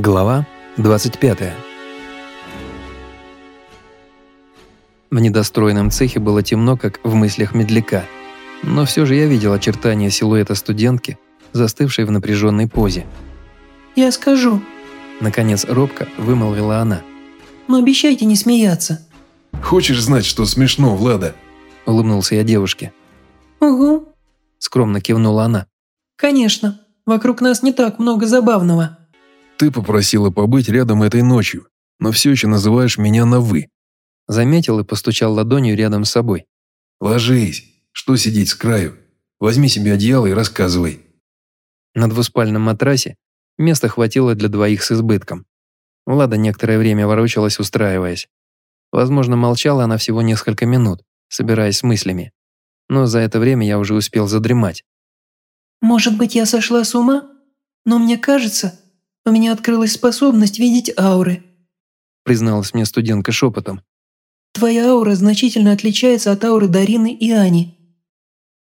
Глава 25 В недостроенном цехе было темно, как в мыслях медляка, но все же я видел очертания силуэта студентки, застывшей в напряженной позе. «Я скажу», – наконец робко вымолвила она. «Но обещайте не смеяться». «Хочешь знать, что смешно, Влада?» – улыбнулся я девушке. «Угу», – скромно кивнула она. «Конечно, вокруг нас не так много забавного». Ты попросила побыть рядом этой ночью, но все еще называешь меня на «вы». Заметил и постучал ладонью рядом с собой. Ложись. Что сидеть с краю? Возьми себе одеяло и рассказывай. На двуспальном матрасе места хватило для двоих с избытком. Влада некоторое время ворочалась, устраиваясь. Возможно, молчала она всего несколько минут, собираясь с мыслями. Но за это время я уже успел задремать. «Может быть, я сошла с ума? Но мне кажется, у меня открылась способность видеть ауры», призналась мне студентка шепотом. «Твоя аура значительно отличается от ауры Дарины и Ани».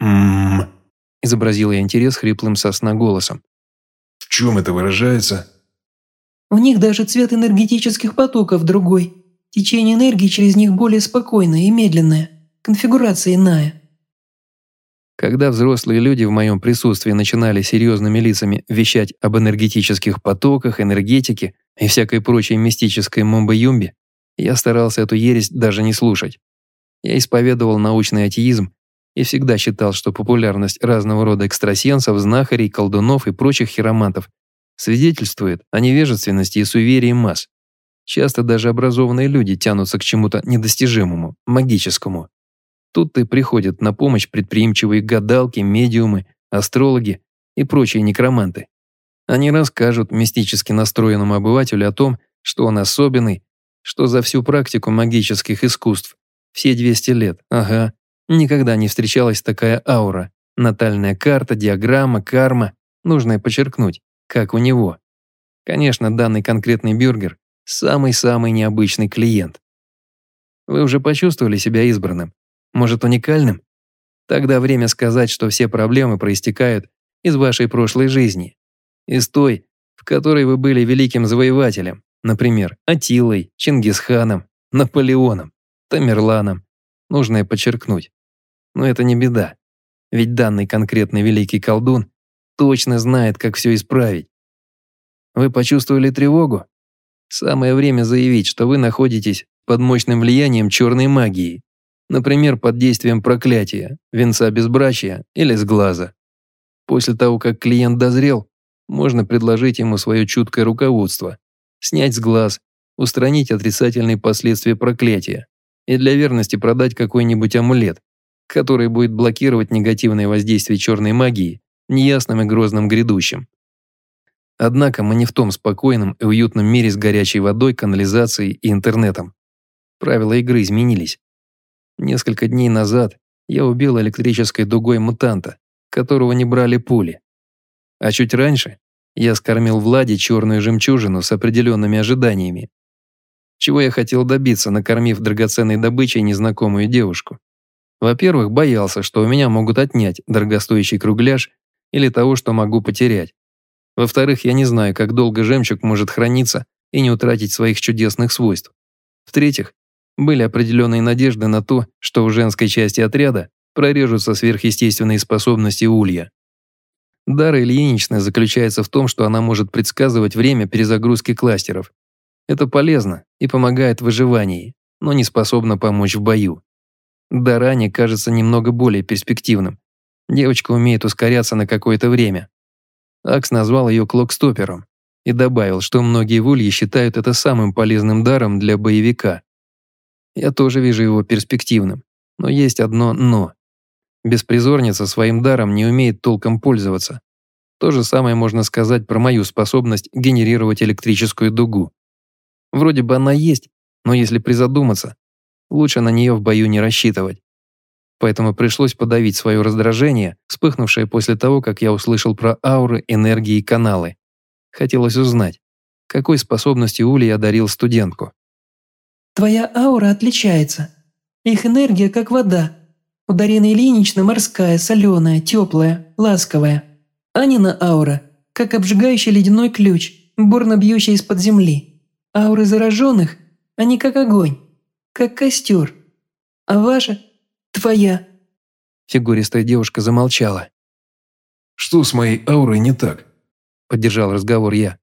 «Ммм...» изобразил я интерес хриплым сосна голосом. «В чем это выражается?» «У них даже цвет энергетических потоков другой. Течение энергии через них более спокойное и медленное. Конфигурация иная». Когда взрослые люди в моем присутствии начинали серьезными лицами вещать об энергетических потоках, энергетике и всякой прочей мистической мумбо-юмбе, я старался эту ересь даже не слушать. Я исповедовал научный атеизм и всегда считал, что популярность разного рода экстрасенсов, знахарей, колдунов и прочих хиромантов свидетельствует о невежественности и суеверии масс. Часто даже образованные люди тянутся к чему-то недостижимому, магическому. Тут-то и приходят на помощь предприимчивые гадалки, медиумы, астрологи и прочие некроманты. Они расскажут мистически настроенному обывателю о том, что он особенный, что за всю практику магических искусств, все 200 лет, ага, никогда не встречалась такая аура, натальная карта, диаграмма, карма, нужно подчеркнуть, как у него. Конечно, данный конкретный бюргер – самый-самый необычный клиент. Вы уже почувствовали себя избранным, может, уникальным? Тогда время сказать, что все проблемы проистекают из вашей прошлой жизни. Из той, в которой вы были великим завоевателем, например, Атилой, Чингисханом, Наполеоном, Тамерланом. Нужно и подчеркнуть. Но это не беда. Ведь данный конкретный великий колдун точно знает, как все исправить. Вы почувствовали тревогу? Самое время заявить, что вы находитесь под мощным влиянием черной магии Например, под действием проклятия, венца безбрачия или сглаза. После того, как клиент дозрел, можно предложить ему свое чуткое руководство, снять с глаз, устранить отрицательные последствия проклятия и для верности продать какой-нибудь амулет, который будет блокировать негативное воздействие черной магии неясным и грозным грядущим. Однако мы не в том спокойном и уютном мире с горячей водой, канализацией и интернетом. Правила игры изменились. Несколько дней назад я убил электрической дугой мутанта, которого не брали пули. А чуть раньше я скормил Владе черную жемчужину с определенными ожиданиями. Чего я хотел добиться, накормив драгоценной добычей незнакомую девушку? Во-первых, боялся, что у меня могут отнять дорогостоящий кругляш или того, что могу потерять. Во-вторых, я не знаю, как долго жемчуг может храниться и не утратить своих чудесных свойств. В-третьих, были определенные надежды на то, что у женской части отряда прорежутся сверхъестественные способности Улья. Дара Ильинична заключается в том, что она может предсказывать время перезагрузки кластеров. Это полезно и помогает в выживании, но не способна помочь в бою. Даране кажется немного более перспективным. Девочка умеет ускоряться на какое-то время. Акс назвал ее клокстопером и добавил, что многие в Улье считают это самым полезным даром для боевика. Я тоже вижу его перспективным. Но есть одно «но». Беспризорница своим даром не умеет толком пользоваться. То же самое можно сказать про мою способность генерировать электрическую дугу. Вроде бы она есть, но если призадуматься, лучше на нее в бою не рассчитывать. Поэтому пришлось подавить свое раздражение, вспыхнувшее после того, как я услышал про ауры, энергии и каналы. Хотелось узнать, какой способностью Ули я дарил студентку. Твоя аура отличается. Их энергия как вода. У Дарины Ильиничны морская, соленая, теплая, ласковая. Анина аура как обжигающий ледяной ключ. бурно бьющая из-под земли. Ауры зараженных, они как огонь, как костер. А ваша – твоя». Фигуристая девушка замолчала. «Что с моей аурой не так?» – поддержал разговор я.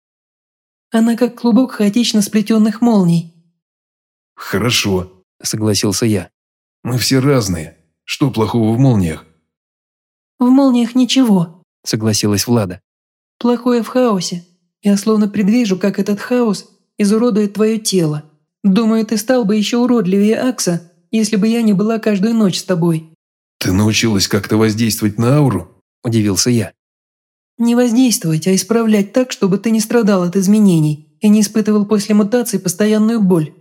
«Она как клубок хаотично сплетенных молний». «Хорошо», – согласился я. «Мы все разные. Что плохого в молниях?» «В молниях ничего», – согласилась Влада. «Плохое в хаосе. Я словно предвижу, как этот хаос изуродует твое тело. Думаю, ты стал бы еще уродливее Акса, если бы я не была каждую ночь с тобой». «Ты научилась как-то воздействовать на ауру?» – удивился я. «Не воздействовать, а исправлять так, чтобы ты не страдал от изменений и не испытывал после мутации постоянную боль.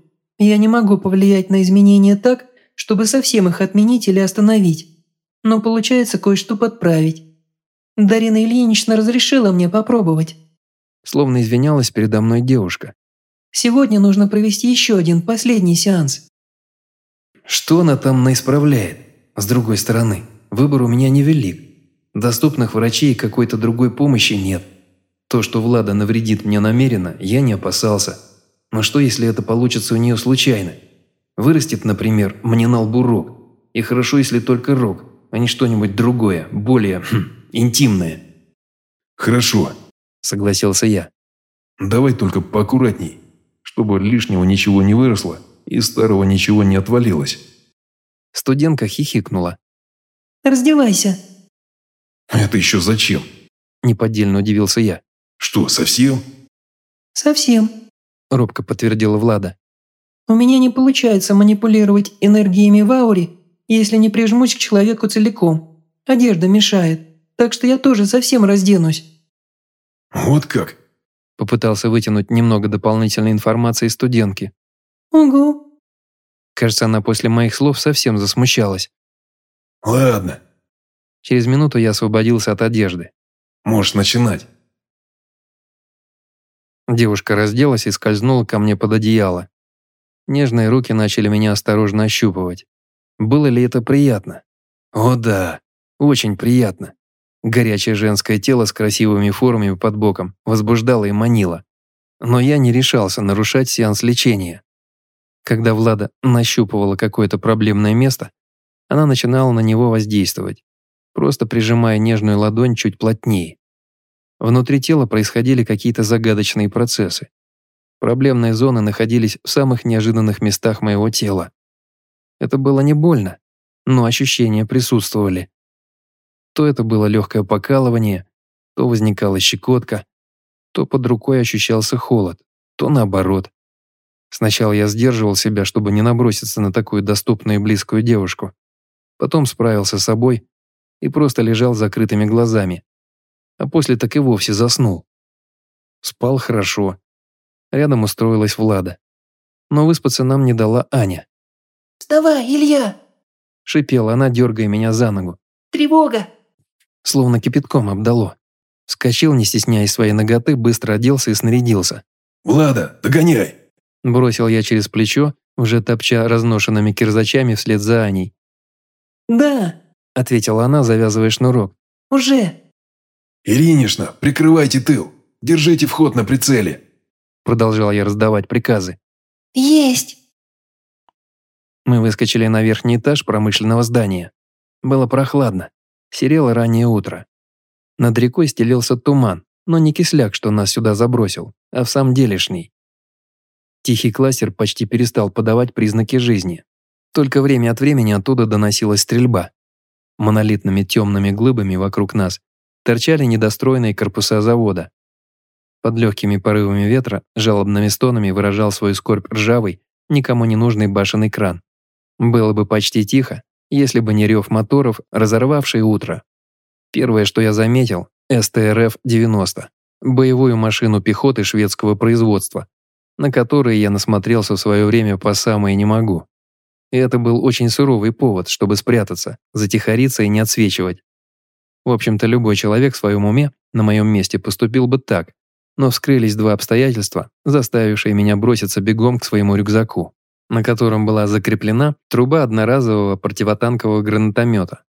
Я не могу повлиять на изменения так, чтобы совсем их отменить или остановить. Но получается кое-что подправить. Дарина Ильинична разрешила мне попробовать». Словно извинялась передо мной девушка. «Сегодня нужно провести еще один, последний сеанс». Что она там наисправляет? С другой стороны, выбор у меня невелик. Доступных врачей и какой-то другой помощи нет. То, что Влада навредит мне намеренно, я не опасался. Но что, если это получится у нее случайно? Вырастет, например, мне на лбу рог. И хорошо, если только рог, а не что-нибудь другое, более хм, интимное. «Хорошо», – согласился я. «Давай только поаккуратней, чтобы лишнего ничего не выросло и старого ничего не отвалилось». Студентка хихикнула. «Раздевайся». «Это еще зачем?» Неподдельно удивился я. «Что, совсем?» «Совсем», – робко подтвердила Влада. «У меня не получается манипулировать энергиями в ауре, если не прижмусь к человеку целиком. Одежда мешает, так что я тоже совсем разденусь». «Вот как?» – попытался вытянуть немного дополнительной информации студентки. «Угу». Кажется, она после моих слов совсем засмущалась. «Ладно». Через минуту я освободился от одежды. «Можешь начинать». Девушка разделась и скользнула ко мне под одеяло. Нежные руки начали меня осторожно ощупывать. Было ли это приятно? О да, очень приятно. Горячее женское тело с красивыми формами под боком возбуждало и манило. Но я не решался нарушать сеанс лечения. Когда Влада нащупывала какое-то проблемное место, она начинала на него воздействовать, просто прижимая нежную ладонь чуть плотнее. Внутри тела происходили какие-то загадочные процессы. Проблемные зоны находились в самых неожиданных местах моего тела. Это было не больно, но ощущения присутствовали. То это было легкое покалывание, то возникала щекотка, то под рукой ощущался холод, то наоборот. Сначала я сдерживал себя, чтобы не наброситься на такую доступную и близкую девушку. Потом справился с собой и просто лежал с закрытыми глазами. А после так и вовсе заснул. Спал хорошо. Рядом устроилась Влада. Но выспаться нам не дала Аня. «Вставай, Илья!» Шипела она, дергая меня за ногу. «Тревога!» Словно кипятком обдало. Вскочил, не стесняясь своей ноготы, быстро оделся и снарядился. «Влада, догоняй!» Бросил я через плечо, уже топча разношенными кирзачами вслед за Аней. «Да», — ответила она, завязывая шнурок. «уже». «Ильинична, прикрывайте тыл! Держите вход на прицеле!» Продолжал я раздавать приказы. «Есть!» Мы выскочили на верхний этаж промышленного здания. Было прохладно. Серело раннее утро. Над рекой стелился туман, но не кисляк, что нас сюда забросил, а в самом делешний. Тихий кластер почти перестал подавать признаки жизни. Только время от времени оттуда доносилась стрельба. Монолитными темными глыбами вокруг нас торчали недостроенные корпуса завода. Под легкими порывами ветра, жалобными стонами выражал свою скорбь ржавый, никому не нужный башенный кран. Было бы почти тихо, если бы не рев моторов, разорвавший утро. Первое, что я заметил – СТРФ-90, боевую машину пехоты шведского производства, на которые я насмотрелся в свое время по самое не могу. И это был очень суровый повод, чтобы спрятаться, затихариться и не отсвечивать. В общем-то, любой человек в своем уме на моем месте поступил бы так, но вскрылись два обстоятельства, заставившие меня броситься бегом к своему рюкзаку, на котором была закреплена труба одноразового противотанкового гранатомета.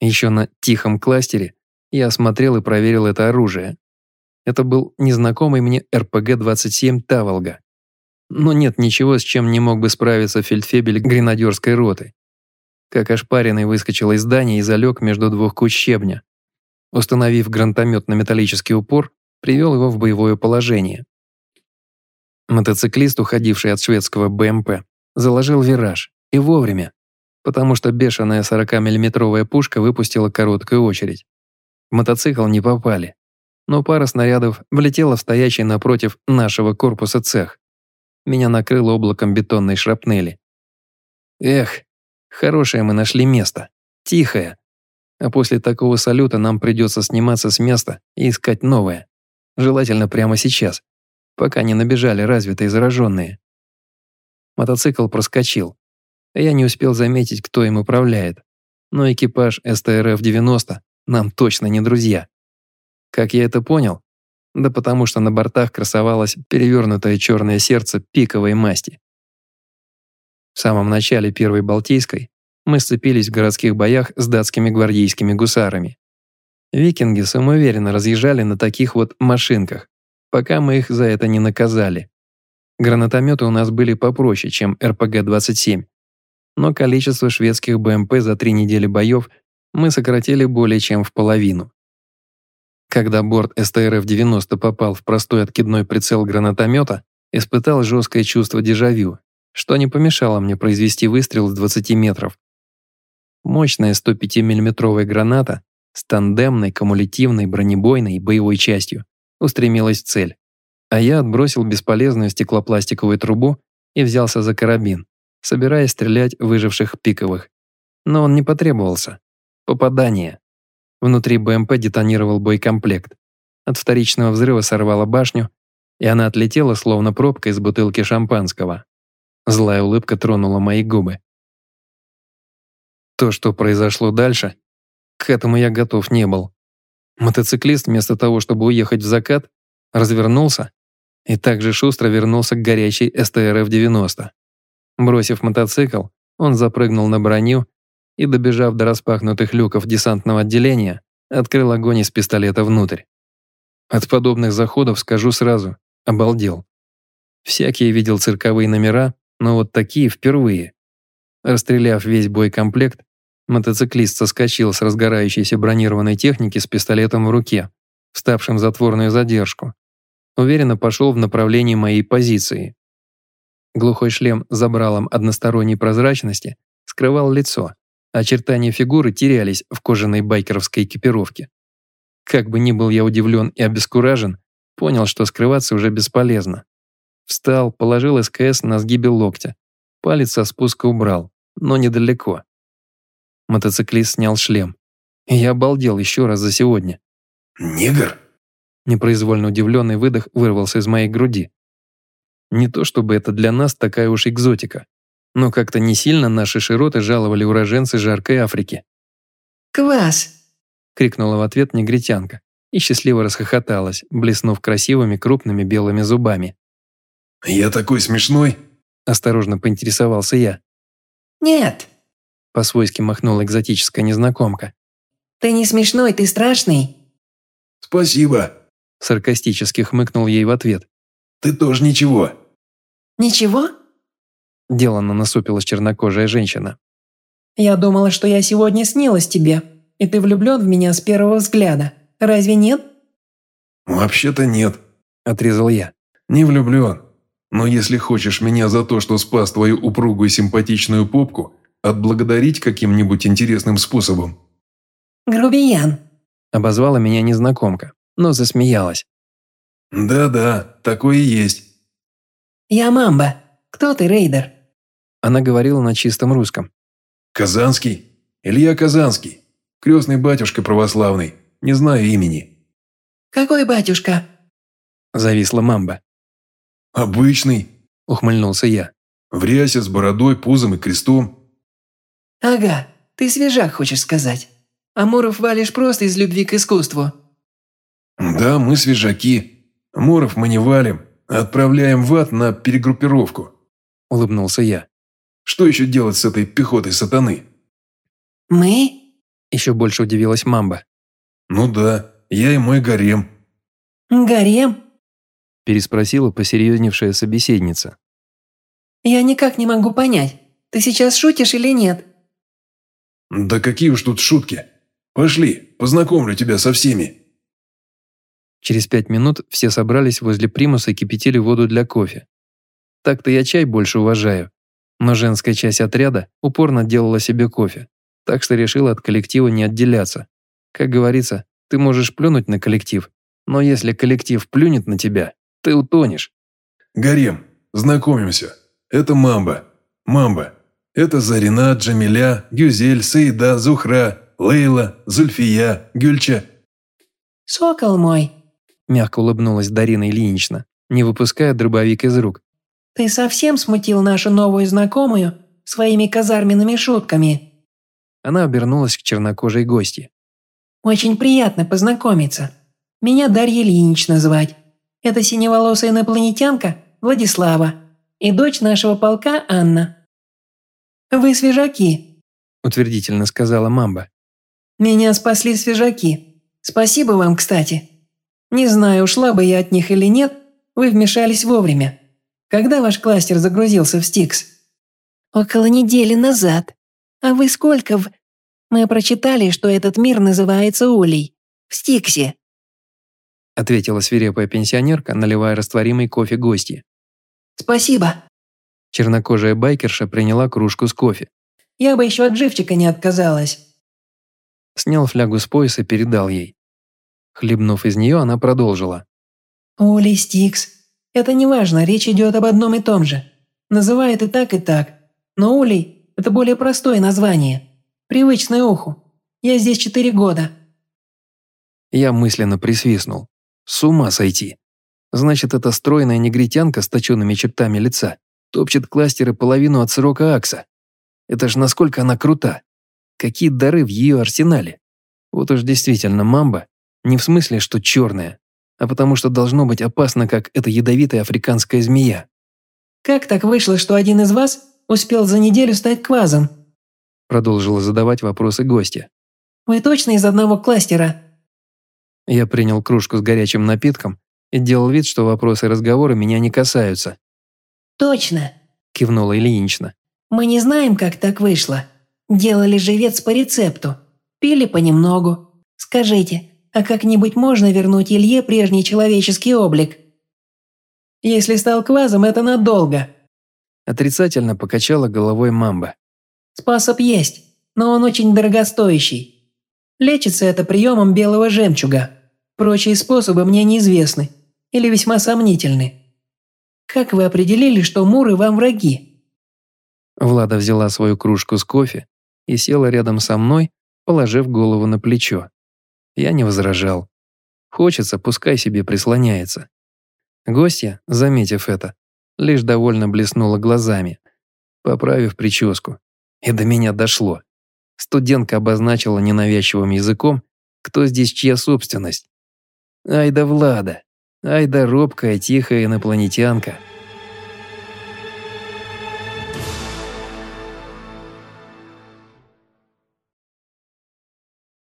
Еще на тихом кластере я осмотрел и проверил это оружие. Это был незнакомый мне РПГ-27 «Таволга». Но нет ничего, с чем не мог бы справиться фельдфебель гренадерской роты. Как ошпаренный выскочил из здания и залег между двух куч щебня. Установив гранатомет на металлический упор, привел его в боевое положение. Мотоциклист, уходивший от шведского БМП, заложил вираж. И вовремя, потому что бешеная 40-миллиметровая пушка выпустила короткую очередь. В мотоцикл не попали, но пара снарядов влетела в стоящий напротив нашего корпуса цех. Меня накрыло облаком бетонной шрапнели. Эх, хорошее мы нашли место. Тихое. А после такого салюта нам придется сниматься с места и искать новое. Желательно прямо сейчас, пока не набежали развитые зараженные. Мотоцикл проскочил. Я не успел заметить, кто им управляет. Но экипаж СТРФ-90 нам точно не друзья. Как я это понял? Да потому что на бортах красовалось перевернутое черное сердце пиковой масти. В самом начале Первой Балтийской мы сцепились в городских боях с датскими гвардейскими гусарами. Викинги самоуверенно разъезжали на таких вот машинках, пока мы их за это не наказали. Гранатометы у нас были попроще, чем РПГ-27, но количество шведских БМП за три недели боев мы сократили более чем в половину. Когда борт СТРФ-90 попал в простой откидной прицел гранатомета, испытал жесткое чувство дежавю, что не помешало мне произвести выстрел с 20 метров. Мощная 105 миллиметровая граната с тандемной, кумулятивной, бронебойной боевой частью устремилась в цель, а я отбросил бесполезную стеклопластиковую трубу и взялся за карабин, собираясь стрелять выживших пиковых. Но он не потребовался. Попадание. Внутри БМП детонировал боекомплект. От вторичного взрыва сорвало башню, и она отлетела, словно пробка из бутылки шампанского. Злая улыбка тронула мои губы. То, что произошло дальше, к этому я готов не был. Мотоциклист, вместо того, чтобы уехать в закат, развернулся и также шустро вернулся к горячей СТРФ-90. Бросив мотоцикл, он запрыгнул на броню и, добежав до распахнутых люков десантного отделения, открыл огонь из пистолета внутрь. От подобных заходов, скажу сразу, обалдел. Всякие видел цирковые номера, но вот такие впервые. Расстреляв весь боекомплект, мотоциклист соскочил с разгорающейся бронированной техники с пистолетом в руке, вставшим в затворную задержку. Уверенно пошел в направлении моей позиции. Глухой шлем с забралом односторонней прозрачности скрывал лицо, Очертания фигуры терялись в кожаной байкеровской экипировке. Как бы ни был я удивлен и обескуражен, понял, что скрываться уже бесполезно. Встал, положил СКС на сгибе локтя. Палец со спуска убрал, но недалеко. Мотоциклист снял шлем. Я обалдел еще раз за сегодня. «Негр?» Непроизвольно удивленный выдох вырвался из моей груди. Не то чтобы это для нас такая уж экзотика но как-то не сильно наши широты жаловали уроженцы жаркой Африки. «Квас!» – крикнула в ответ негритянка и счастливо расхохоталась, блеснув красивыми крупными белыми зубами. «Я такой смешной?» – осторожно поинтересовался я. «Нет!» – по-свойски махнула экзотическая незнакомка. «Ты не смешной, ты страшный!» «Спасибо!» – саркастически хмыкнул ей в ответ. «Ты тоже ничего!» «Ничего?» Деланно насупилась чернокожая женщина. «Я думала, что я сегодня снилась тебе, и ты влюблен в меня с первого взгляда. Разве нет?» «Вообще-то нет», – отрезал я. «Не влюблен. Но если хочешь меня за то, что спас твою упругую симпатичную попку, отблагодарить каким-нибудь интересным способом». «Грубиян», – обозвала меня незнакомка, но засмеялась. «Да-да, такое и есть». «Я Мамба. Кто ты, рейдер?» Она говорила на чистом русском. «Казанский? Илья Казанский. Крестный батюшка православный. Не знаю имени». «Какой батюшка?» Зависла мамба. «Обычный», – ухмыльнулся я. «В рясе с бородой, пузом и крестом». «Ага, ты свежак, хочешь сказать. Амуров валишь просто из любви к искусству». «Да, мы свежаки. Амуров мы не валим, а отправляем в ад на перегруппировку». – улыбнулся я. «Что еще делать с этой пехотой сатаны?» «Мы?» – еще больше удивилась мамба. «Ну да, я и мой гарем». «Гарем?» – переспросила посерьезневшая собеседница. «Я никак не могу понять, ты сейчас шутишь или нет?» «Да какие уж тут шутки! Пошли, познакомлю тебя со всеми!» Через пять минут все собрались возле примуса и кипятили воду для кофе. Так-то я чай больше уважаю, но женская часть отряда упорно делала себе кофе, так что решила от коллектива не отделяться. Как говорится, ты можешь плюнуть на коллектив, но если коллектив плюнет на тебя, ты утонешь. «Гарем, знакомимся. Это Мамба. Мамба. Это Зарина, Джамиля, Гюзель, Саида, Зухра, Лейла, Зульфия, Гюльча». «Сокол мой», – мягко улыбнулась Дарина Ильинична, не выпуская дробовик из рук. «Ты совсем смутил нашу новую знакомую своими казарменными шутками?» Она обернулась к чернокожей гости. «Очень приятно познакомиться. Меня Дарья Ильинична звать. Это синеволосая инопланетянка Владислава и дочь нашего полка Анна. Вы свежаки», – утвердительно сказала Мамба. «Меня спасли свежаки. Спасибо вам, кстати. Не знаю, ушла бы я от них или нет, вы вмешались вовремя. Когда ваш кластер загрузился в Стикс?» «Около недели назад. А вы сколько в...» «Мы прочитали, что этот мир называется Улей. В Стиксе ответила свирепая пенсионерка, наливая растворимый кофе гости. «Спасибо». Чернокожая байкерша приняла кружку с кофе. «Я бы еще от живчика не отказалась». Снял флягу с пояса и передал ей. Хлебнув из нее, она продолжила. «Оли Стикс. Это не важно, речь идет об одном и том же. Называют и так, и так. Но Улей – это более простое название. Привычное уху. Я здесь четыре года». Я мысленно присвистнул. С ума сойти. Значит, эта стройная негритянка с точенными чертами лица топчет кластеры половину от срока Акса. Это ж насколько она крута. Какие дары в ее арсенале. Вот уж действительно мамба, не в смысле, что черная, а потому что должно быть опасно, как эта ядовитая африканская змея. «Как так вышло, что один из вас успел за неделю стать квазом?» Продолжила задавать вопросы гостя. «Вы точно из одного кластера?» Я принял кружку с горячим напитком и делал вид, что вопросы и разговоры меня не касаются. «Точно», – кивнула Ильинична. «Мы не знаем, как так вышло. Делали живец по рецепту. Пили понемногу. Скажите, а как-нибудь можно вернуть Илье прежний человеческий облик?» «Если стал квазом, это надолго», – отрицательно покачала головой мамба. «Способ есть, но он очень дорогостоящий. Лечится это приемом белого жемчуга. Прочие способы мне неизвестны или весьма сомнительны. Как вы определили, что муры вам враги?» Влада взяла свою кружку с кофе и села рядом со мной, положив голову на плечо. Я не возражал. Хочется, пускай себе прислоняется. Гостья, заметив это, лишь довольно блеснула глазами, поправив прическу. И до меня дошло. Студентка обозначила ненавязчивым языком, кто здесь чья собственность. Ай да Влада, ай да робкая тихая инопланетянка.